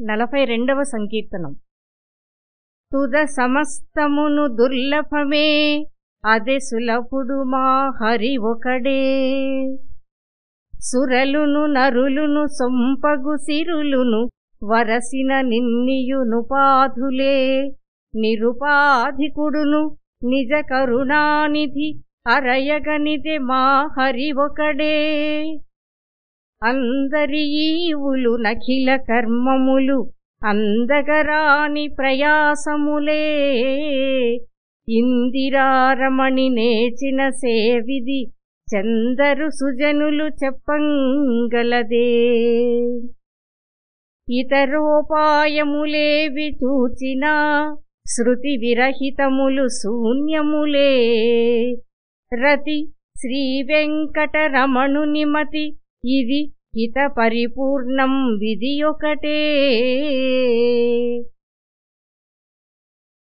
నలభై రెండవ సంకీర్తనం. తుద సమస్తమును దుర్లభమే అదే సులభుడు మా హరి ఒకడే. సురలును నరులును సొంపగు సిరులును వరసిన నిన్నియును పాధులే. నిరుపాధికుడును నిజ కరుణానిధి అరయగనిదే మా హరి ఒకడే. అందరి ఈవులు నఖిల కర్మములు అందగరాని ప్రయాసములే. ఇందిరారమణి నేచిన సేవిది చందరు సుజనులు చెప్పంగలదే. ఇతరోపాయములేవి చూచినా శృతి విరహితములు శూన్యములే. రతి శ్రీ వెంకటరమణునిమతి ఇది హిత పరిపూర్ణం విధి ఒకటే